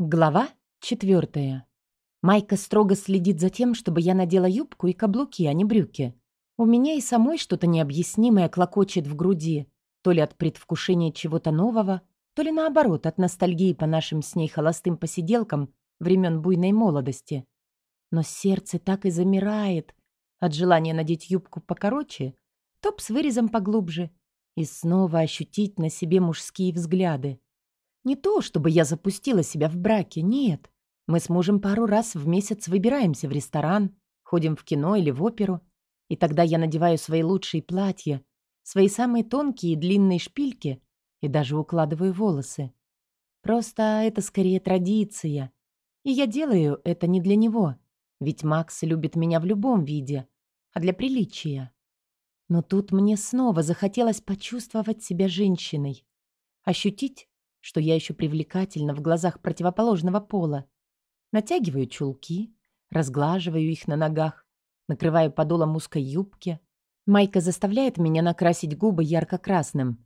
Глава четвертая. Майка строго следит за тем, чтобы я надела юбку и каблуки, а не брюки. У меня и самой что-то необъяснимое клокочет в груди, то ли от предвкушения чего-то нового, то ли наоборот, от ностальгии по нашим с ней холостым посиделкам времен буйной молодости. Но сердце так и замирает от желания надеть юбку покороче, топ с вырезом поглубже и снова ощутить на себе мужские взгляды. Не то, чтобы я запустила себя в браке, нет. Мы с мужем пару раз в месяц выбираемся в ресторан, ходим в кино или в оперу, и тогда я надеваю свои лучшие платья, свои самые тонкие и длинные шпильки и даже укладываю волосы. Просто это скорее традиция. И я делаю это не для него, ведь Макс любит меня в любом виде, а для приличия. Но тут мне снова захотелось почувствовать себя женщиной, ощутить что я еще привлекательна в глазах противоположного пола. Натягиваю чулки, разглаживаю их на ногах, накрываю подолом узкой юбки. Майка заставляет меня накрасить губы ярко-красным.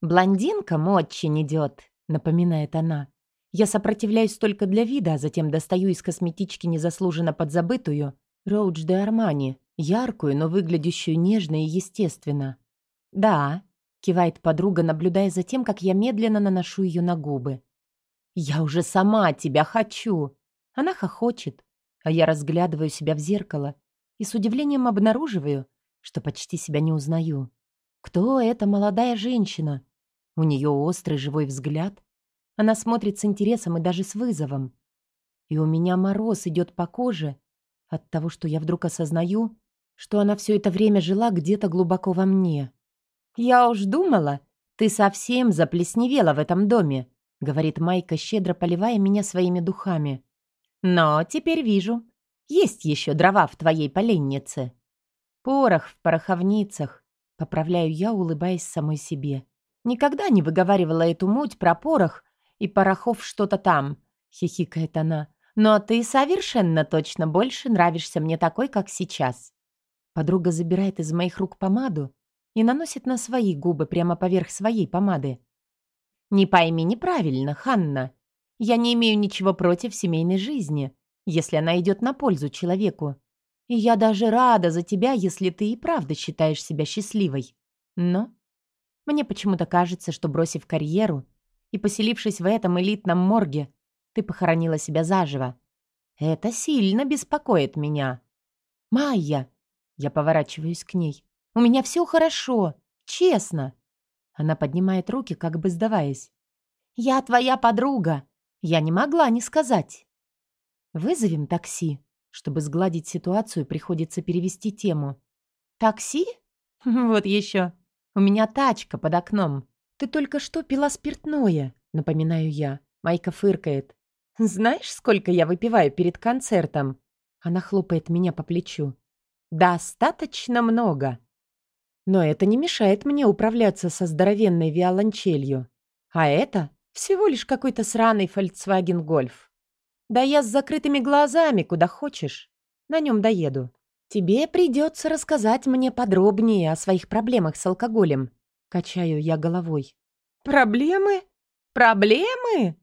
«Блондинкам очень идет», — напоминает она. Я сопротивляюсь только для вида, а затем достаю из косметички незаслуженно подзабытую Роудж де Армани, яркую, но выглядящую нежно и естественно. «Да, Кивает подруга, наблюдая за тем, как я медленно наношу ее на губы. «Я уже сама тебя хочу!» Она хохочет, а я разглядываю себя в зеркало и с удивлением обнаруживаю, что почти себя не узнаю. Кто эта молодая женщина? У нее острый живой взгляд. Она смотрит с интересом и даже с вызовом. И у меня мороз идет по коже от того, что я вдруг осознаю, что она все это время жила где-то глубоко во мне. «Я уж думала, ты совсем заплесневела в этом доме», говорит Майка, щедро поливая меня своими духами. «Но теперь вижу, есть еще дрова в твоей поленнице». «Порох в пороховницах», — поправляю я, улыбаясь самой себе. «Никогда не выговаривала эту муть про порох и порохов что-то там», — хихикает она. «Но ты совершенно точно больше нравишься мне такой, как сейчас». Подруга забирает из моих рук помаду и наносит на свои губы прямо поверх своей помады. «Не пойми неправильно, Ханна. Я не имею ничего против семейной жизни, если она идет на пользу человеку. И я даже рада за тебя, если ты и правда считаешь себя счастливой. Но мне почему-то кажется, что, бросив карьеру и поселившись в этом элитном морге, ты похоронила себя заживо. Это сильно беспокоит меня. Майя, я поворачиваюсь к ней. У меня все хорошо, честно». Она поднимает руки, как бы сдаваясь. «Я твоя подруга. Я не могла не сказать». «Вызовем такси». Чтобы сгладить ситуацию, приходится перевести тему. «Такси? Вот еще. У меня тачка под окном. Ты только что пила спиртное», напоминаю я. Майка фыркает. «Знаешь, сколько я выпиваю перед концертом?» Она хлопает меня по плечу. «Достаточно много. Но это не мешает мне управляться со здоровенной виолончелью. А это всего лишь какой-то сраный Volkswagen Golf. Да я с закрытыми глазами куда хочешь. На нем доеду. Тебе придется рассказать мне подробнее о своих проблемах с алкоголем. Качаю я головой. Проблемы? Проблемы?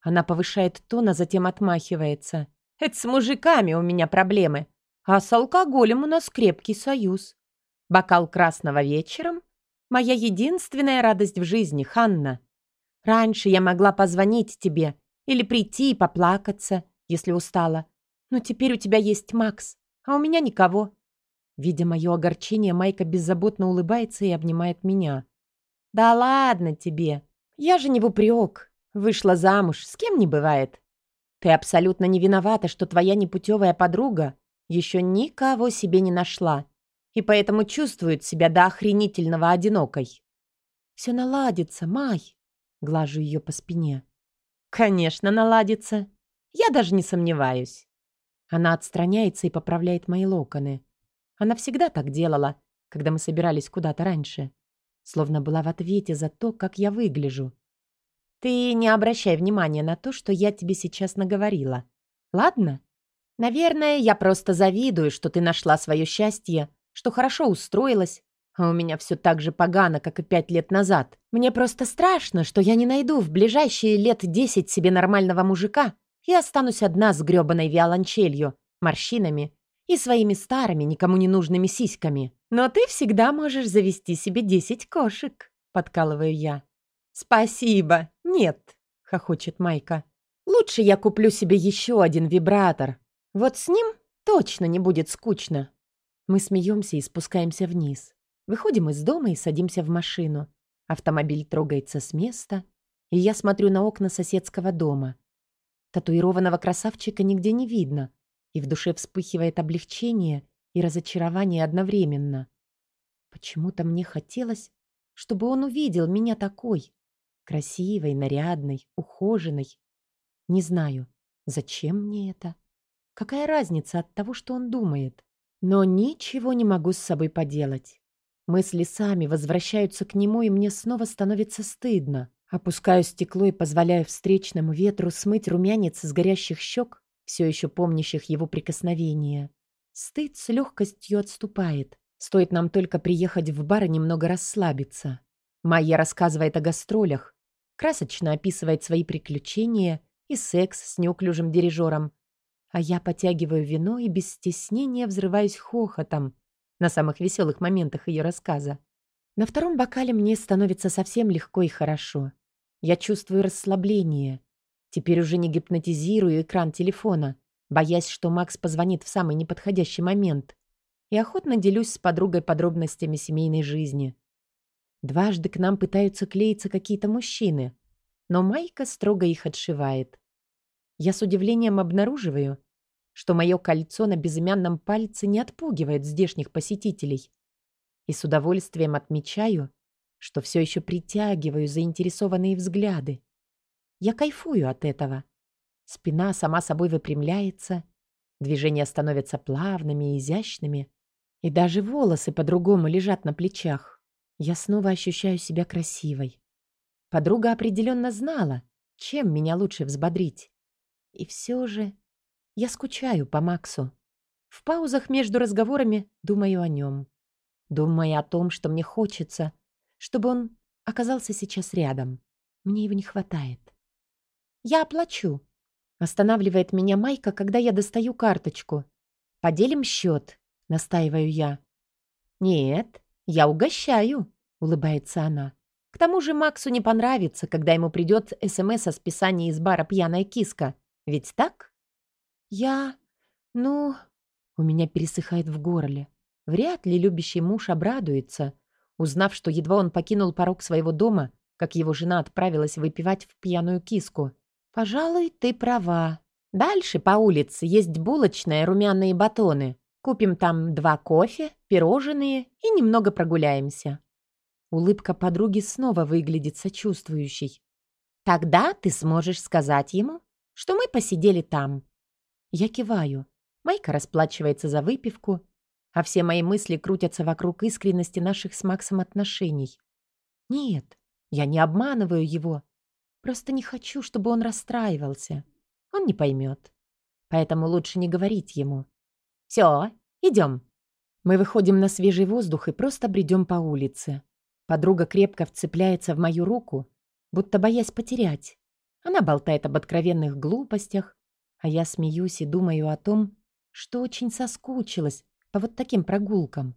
Она повышает тон, а затем отмахивается. Это с мужиками у меня проблемы. А с алкоголем у нас крепкий союз. Бокал красного вечером — моя единственная радость в жизни, Ханна. Раньше я могла позвонить тебе или прийти и поплакаться, если устала. Но теперь у тебя есть Макс, а у меня никого. Видя мое огорчение, Майка беззаботно улыбается и обнимает меня. «Да ладно тебе. Я же не в упрек. Вышла замуж, с кем не бывает. Ты абсолютно не виновата, что твоя непутевая подруга еще никого себе не нашла и поэтому чувствует себя до охренительного одинокой. «Все наладится, Май!» — глажу ее по спине. «Конечно, наладится. Я даже не сомневаюсь». Она отстраняется и поправляет мои локоны. Она всегда так делала, когда мы собирались куда-то раньше. Словно была в ответе за то, как я выгляжу. «Ты не обращай внимания на то, что я тебе сейчас наговорила. Ладно? Наверное, я просто завидую, что ты нашла свое счастье что хорошо устроилась, А у меня все так же погано, как и пять лет назад. Мне просто страшно, что я не найду в ближайшие лет десять себе нормального мужика и останусь одна с грёбаной виолончелью, морщинами и своими старыми, никому не нужными сиськами. Но ты всегда можешь завести себе десять кошек, подкалываю я. Спасибо. Нет, хохочет Майка. Лучше я куплю себе еще один вибратор. Вот с ним точно не будет скучно. Мы смеемся и спускаемся вниз. Выходим из дома и садимся в машину. Автомобиль трогается с места, и я смотрю на окна соседского дома. Татуированного красавчика нигде не видно, и в душе вспыхивает облегчение и разочарование одновременно. Почему-то мне хотелось, чтобы он увидел меня такой, красивой, нарядной, ухоженной. Не знаю, зачем мне это? Какая разница от того, что он думает? Но ничего не могу с собой поделать. Мысли сами возвращаются к нему, и мне снова становится стыдно. Опускаю стекло и позволяю встречному ветру смыть румянец с горящих щек, все еще помнящих его прикосновения. Стыд с легкостью отступает. Стоит нам только приехать в бар и немного расслабиться. Майя рассказывает о гастролях, красочно описывает свои приключения и секс с неуклюжим дирижером. А я потягиваю вино и без стеснения взрываюсь хохотом, на самых веселых моментах ее рассказа. На втором бокале мне становится совсем легко и хорошо. Я чувствую расслабление. Теперь уже не гипнотизирую экран телефона, боясь, что Макс позвонит в самый неподходящий момент. И охотно делюсь с подругой подробностями семейной жизни. Дважды к нам пытаются клеиться какие-то мужчины, но Майка строго их отшивает. Я с удивлением обнаруживаю, что мое кольцо на безымянном пальце не отпугивает здешних посетителей. И с удовольствием отмечаю, что все еще притягиваю заинтересованные взгляды. Я кайфую от этого. Спина сама собой выпрямляется, движения становятся плавными и изящными, и даже волосы по-другому лежат на плечах. Я снова ощущаю себя красивой. Подруга определенно знала, чем меня лучше взбодрить. И все же я скучаю по Максу. В паузах между разговорами думаю о нем. Думаю о том, что мне хочется, чтобы он оказался сейчас рядом. Мне его не хватает. «Я оплачу», — останавливает меня Майка, когда я достаю карточку. «Поделим счет», — настаиваю я. «Нет, я угощаю», — улыбается она. «К тому же Максу не понравится, когда ему придет СМС о списании из бара «Пьяная киска». Ведь так?» «Я... ну...» У меня пересыхает в горле. Вряд ли любящий муж обрадуется, узнав, что едва он покинул порог своего дома, как его жена отправилась выпивать в пьяную киску. «Пожалуй, ты права. Дальше по улице есть булочная румяные батоны. Купим там два кофе, пирожные и немного прогуляемся». Улыбка подруги снова выглядит сочувствующей. «Тогда ты сможешь сказать ему, что мы посидели там. Я киваю. Майка расплачивается за выпивку, а все мои мысли крутятся вокруг искренности наших с Максом отношений. Нет, я не обманываю его. Просто не хочу, чтобы он расстраивался. Он не поймет. Поэтому лучше не говорить ему. Все, идем. Мы выходим на свежий воздух и просто бредем по улице. Подруга крепко вцепляется в мою руку, будто боясь потерять. Она болтает об откровенных глупостях, а я смеюсь и думаю о том, что очень соскучилась по вот таким прогулкам.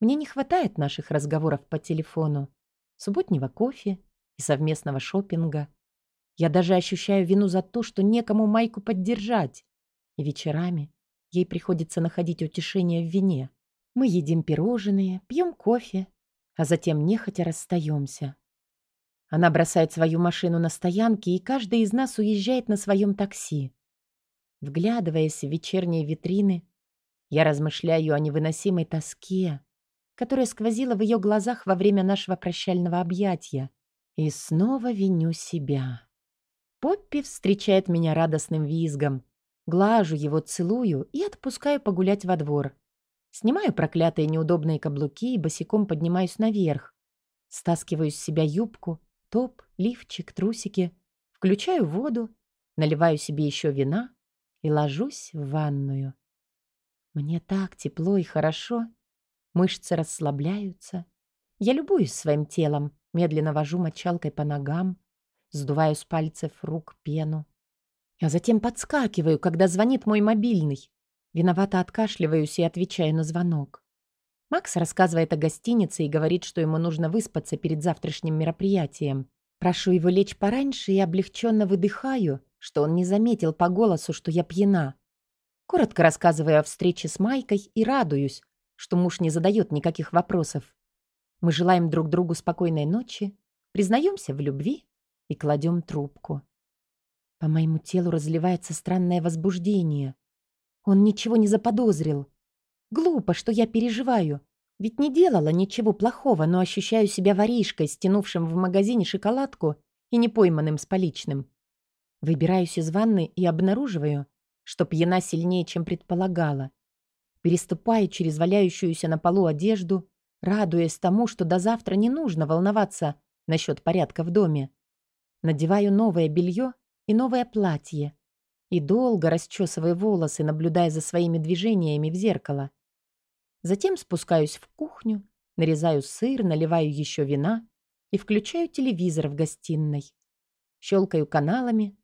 Мне не хватает наших разговоров по телефону, субботнего кофе и совместного шопинга. Я даже ощущаю вину за то, что некому Майку поддержать. И вечерами ей приходится находить утешение в вине. Мы едим пирожные, пьем кофе, а затем нехотя расстаемся. Она бросает свою машину на стоянке, и каждый из нас уезжает на своем такси. Вглядываясь в вечерние витрины, я размышляю о невыносимой тоске, которая сквозила в ее глазах во время нашего прощального объятия, и снова виню себя. Поппи встречает меня радостным визгом, глажу его, целую и отпускаю погулять во двор. Снимаю проклятые неудобные каблуки и босиком поднимаюсь наверх. Стаскиваю с себя юбку, топ, лифчик, трусики, включаю воду, наливаю себе еще вина и ложусь в ванную. Мне так тепло и хорошо. Мышцы расслабляются. Я любуюсь своим телом, медленно вожу мочалкой по ногам, сдуваю с пальцев рук пену. А затем подскакиваю, когда звонит мой мобильный. Виновато откашливаюсь и отвечаю на звонок. Макс рассказывает о гостинице и говорит, что ему нужно выспаться перед завтрашним мероприятием. Прошу его лечь пораньше и облегченно выдыхаю, что он не заметил по голосу, что я пьяна. Коротко рассказываю о встрече с Майкой и радуюсь, что муж не задает никаких вопросов. Мы желаем друг другу спокойной ночи, признаемся в любви и кладем трубку. По моему телу разливается странное возбуждение. Он ничего не заподозрил. Глупо, что я переживаю. Ведь не делала ничего плохого, но ощущаю себя воришкой, стянувшим в магазине шоколадку и не пойманным с поличным. Выбираюсь из ванны и обнаруживаю, что пьяна сильнее, чем предполагала. Переступаю через валяющуюся на полу одежду, радуясь тому, что до завтра не нужно волноваться насчет порядка в доме. Надеваю новое белье и новое платье и долго расчесываю волосы, наблюдая за своими движениями в зеркало. Затем спускаюсь в кухню, нарезаю сыр, наливаю еще вина и включаю телевизор в гостиной. Щелкаю каналами.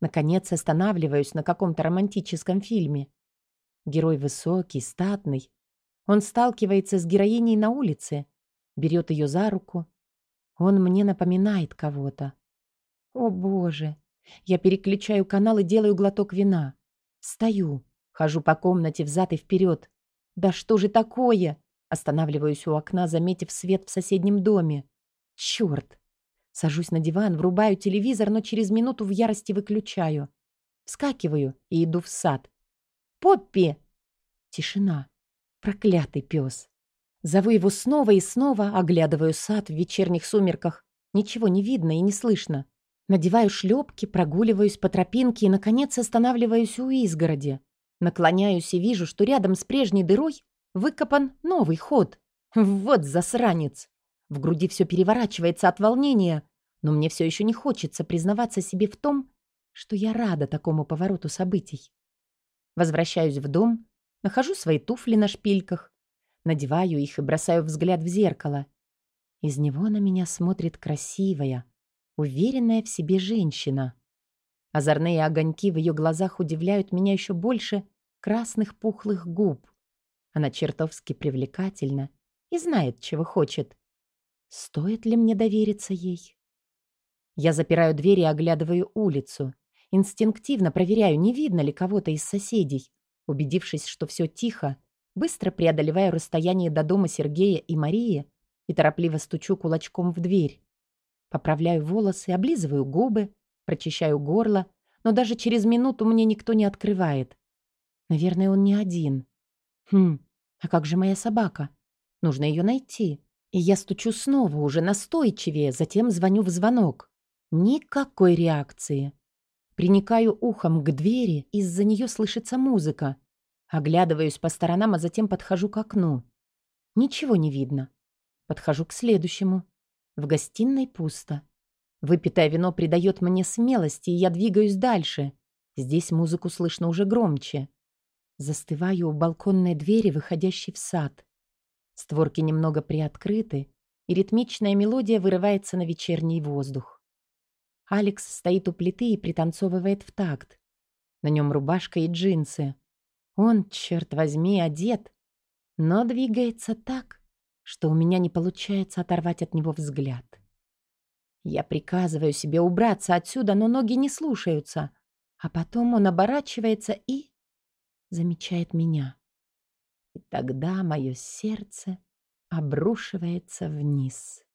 Наконец останавливаюсь на каком-то романтическом фильме. Герой высокий, статный. Он сталкивается с героиней на улице, берет ее за руку. Он мне напоминает кого-то. О, Боже! Я переключаю канал и делаю глоток вина. Стою, хожу по комнате взад и вперед. «Да что же такое?» Останавливаюсь у окна, заметив свет в соседнем доме. «Черт!» Сажусь на диван, врубаю телевизор, но через минуту в ярости выключаю. Вскакиваю и иду в сад. «Поппи!» Тишина. Проклятый пес. Зову его снова и снова, оглядываю сад в вечерних сумерках. Ничего не видно и не слышно. Надеваю шлепки, прогуливаюсь по тропинке и, наконец, останавливаюсь у изгороди. Наклоняюсь и вижу, что рядом с прежней дырой выкопан новый ход. Вот засранец! В груди все переворачивается от волнения, но мне все еще не хочется признаваться себе в том, что я рада такому повороту событий. Возвращаюсь в дом, нахожу свои туфли на шпильках, надеваю их и бросаю взгляд в зеркало. Из него на меня смотрит красивая, уверенная в себе женщина. Озорные огоньки в ее глазах удивляют меня еще больше красных пухлых губ. Она чертовски привлекательна и знает, чего хочет. Стоит ли мне довериться ей? Я запираю дверь и оглядываю улицу. Инстинктивно проверяю, не видно ли кого-то из соседей. Убедившись, что все тихо, быстро преодолеваю расстояние до дома Сергея и Марии и торопливо стучу кулачком в дверь. Поправляю волосы, облизываю губы, Прочищаю горло, но даже через минуту мне никто не открывает. Наверное, он не один. Хм, а как же моя собака? Нужно ее найти. И я стучу снова, уже настойчивее, затем звоню в звонок. Никакой реакции. Приникаю ухом к двери, из-за нее слышится музыка. Оглядываюсь по сторонам, а затем подхожу к окну. Ничего не видно. Подхожу к следующему. В гостиной пусто. Выпитое вино придает мне смелости, и я двигаюсь дальше. Здесь музыку слышно уже громче. Застываю у балконной двери, выходящей в сад. Створки немного приоткрыты, и ритмичная мелодия вырывается на вечерний воздух. Алекс стоит у плиты и пританцовывает в такт. На нем рубашка и джинсы. Он, черт возьми, одет, но двигается так, что у меня не получается оторвать от него взгляд. Я приказываю себе убраться отсюда, но ноги не слушаются. А потом он оборачивается и замечает меня. И тогда мое сердце обрушивается вниз.